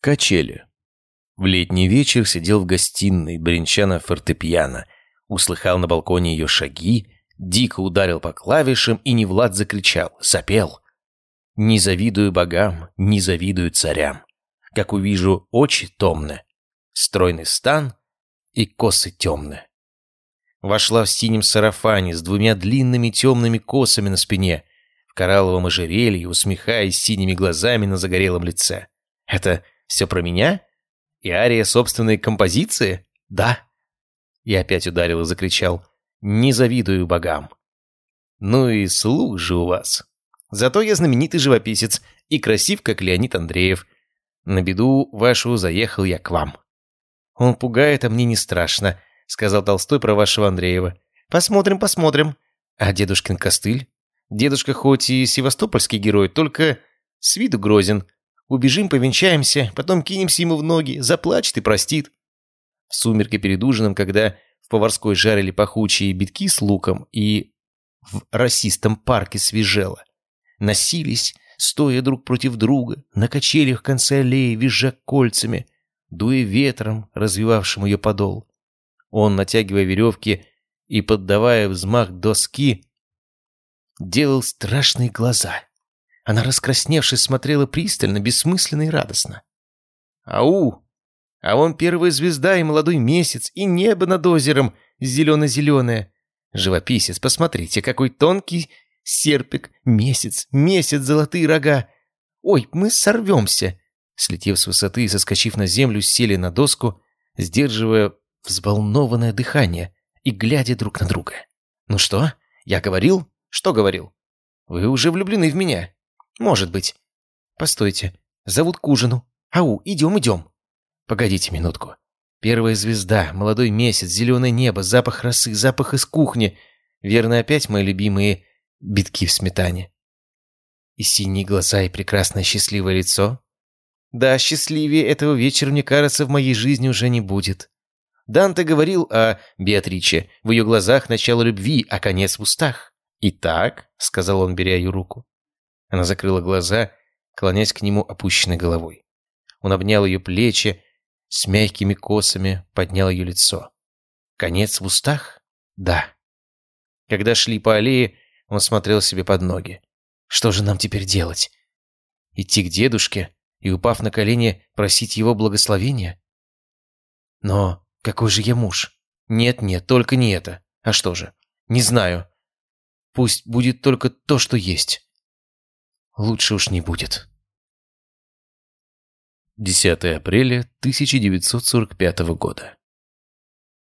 Качели. В летний вечер сидел в гостиной, бренча на фортепиано. Услыхал на балконе ее шаги, дико ударил по клавишам и Невлад закричал, запел. «Не завидую богам, не завидую царям. Как увижу очи томны, стройный стан и косы темны». Вошла в синем сарафане с двумя длинными темными косами на спине, в коралловом ожерелье, усмехаясь синими глазами на загорелом лице. «Это все про меня? И ария собственной композиции? Да». И опять ударил и закричал «Не завидую богам». «Ну и слух же у вас. Зато я знаменитый живописец и красив, как Леонид Андреев. На беду вашу заехал я к вам». «Он пугает, а мне не страшно», — сказал Толстой про вашего Андреева. «Посмотрим, посмотрим. А дедушкин костыль? Дедушка хоть и севастопольский герой, только с виду грозен. Убежим, повенчаемся, потом кинемся ему в ноги, заплачет и простит». В сумерки перед ужином, когда в поварской жарили пахучие битки с луком и в расистом парке свежело, носились, стоя друг против друга, на качелях в конце аллеи, визжа кольцами, дуя ветром, развивавшим ее подол. Он, натягивая веревки и поддавая взмах доски, делал страшные глаза. Она, раскрасневшись, смотрела пристально, бессмысленно и радостно. «Ау! А вон первая звезда и молодой месяц, и небо над озером зелено-зеленое. Живописец, посмотрите, какой тонкий серпик, месяц, месяц, золотые рога. Ой, мы сорвемся!» Слетев с высоты и соскочив на землю, сели на доску, сдерживая взволнованное дыхание и глядя друг на друга. «Ну что? Я говорил? Что говорил? Вы уже влюблены в меня?» «Может быть». «Постойте. Зовут к ужину. Ау, идем, идем». «Погодите минутку. Первая звезда, молодой месяц, зеленое небо, запах росы, запах из кухни. Верно, опять мои любимые битки в сметане. И синие глаза, и прекрасное счастливое лицо. Да, счастливее этого вечера, мне кажется, в моей жизни уже не будет. Данте говорил о Беатриче. В ее глазах начало любви, а конец в устах. «Итак», — сказал он, беря ее руку, она закрыла глаза, клонясь к нему опущенной головой. Он обнял ее плечи, с мягкими косами поднял ее лицо. Конец в устах? Да. Когда шли по аллее, он смотрел себе под ноги. Что же нам теперь делать? Идти к дедушке и, упав на колени, просить его благословения? Но какой же я муж? Нет-нет, только не это. А что же? Не знаю. Пусть будет только то, что есть лучше уж не будет. 10 апреля 1945 года.